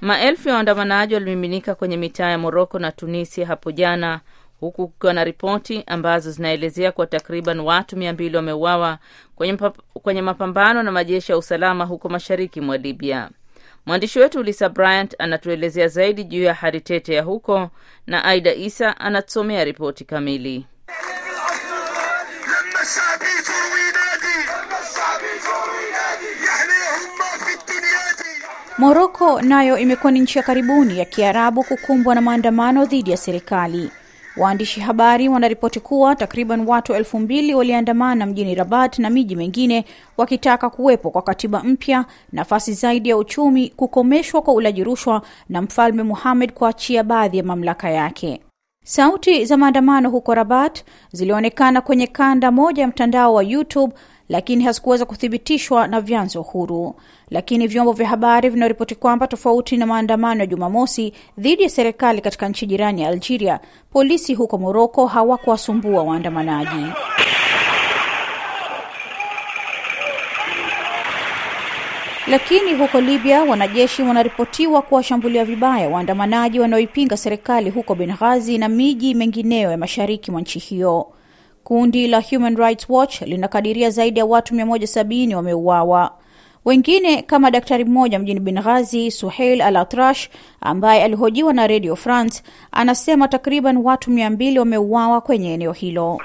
Maelfu ya waandamanaji walimiminika kwenye mitaa ya Moroko na Tunisia hapo jana huku kukiwa na ripoti ambazo zinaelezea kuwa takriban watu mia mbili wameuawa kwenye, kwenye mapambano na majeshi ya usalama huko mashariki mwa Libya. Mwandishi wetu Lisa Bryant anatuelezea zaidi juu ya hali tete ya huko na Aida Isa anatusomea ripoti kamili. Moroko nayo imekuwa ni nchi ya karibuni ya Kiarabu kukumbwa na maandamano dhidi ya serikali. Waandishi habari wanaripoti kuwa takriban watu elfu mbili waliandamana mjini Rabat na miji mingine wakitaka kuwepo kwa katiba mpya, nafasi zaidi ya uchumi, kukomeshwa kwa ulaji rushwa na mfalme Muhammad kuachia baadhi ya mamlaka yake. Sauti za maandamano huko Rabat zilionekana kwenye kanda moja ya mtandao wa YouTube lakini hazikuweza kuthibitishwa na vyanzo huru. Lakini vyombo vya habari vinaripoti kwamba tofauti na maandamano ya Jumamosi dhidi ya serikali katika nchi jirani ya Algeria, polisi huko Moroko hawakuwasumbua waandamanaji. Lakini huko Libya, wanajeshi wanaripotiwa kuwashambulia vibaya waandamanaji wanaoipinga serikali huko Benghazi na miji mengineyo ya mashariki mwa nchi hiyo. Kundi la Human Rights Watch linakadiria zaidi ya watu 170 wameuawa. Wengine kama daktari mmoja mjini Benghazi, Suheil Al Atrash, ambaye alihojiwa na Radio France, anasema takriban watu 200 wameuawa kwenye eneo hilo.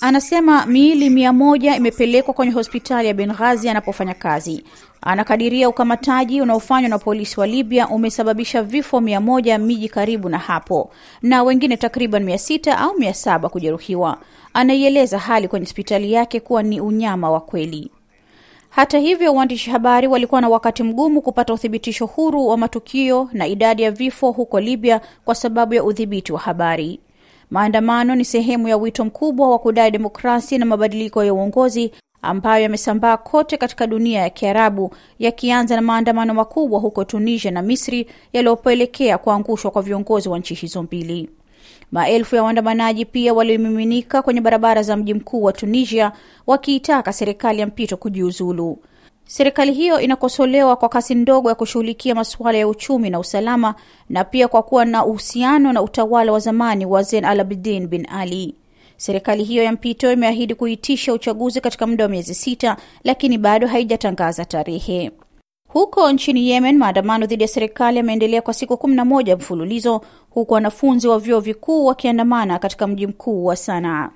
Anasema miili mia moja imepelekwa kwenye hospitali ya Benghazi anapofanya kazi. Anakadiria ukamataji unaofanywa na polisi wa Libya umesababisha vifo mia moja miji karibu na hapo na wengine takriban mia sita au mia saba kujeruhiwa. Anaieleza hali kwenye hospitali yake kuwa ni unyama wa kweli. Hata hivyo, waandishi habari walikuwa na wakati mgumu kupata uthibitisho huru wa matukio na idadi ya vifo huko Libya kwa sababu ya udhibiti wa habari. Maandamano ni sehemu ya wito mkubwa wa kudai demokrasia na mabadiliko ya uongozi ambayo yamesambaa kote katika dunia ya Kiarabu, yakianza na maandamano makubwa huko Tunisia na Misri yaliyopelekea kuangushwa kwa viongozi wa nchi hizo mbili. Maelfu ya waandamanaji pia walimiminika kwenye barabara za mji mkuu wa Tunisia wakiitaka serikali ya mpito kujiuzulu. Serikali hiyo inakosolewa kwa kasi ndogo ya kushughulikia masuala ya uchumi na usalama na pia kwa kuwa na uhusiano na utawala wa zamani wa Zen Al Abidin bin Ali. Serikali hiyo ya mpito imeahidi kuitisha uchaguzi katika muda wa miezi sita, lakini bado haijatangaza tarehe. Huko nchini Yemen, maandamano dhidi ya serikali yameendelea kwa siku kumi na moja mfululizo, huku wanafunzi wa vyuo vikuu wakiandamana katika mji mkuu wa Sanaa.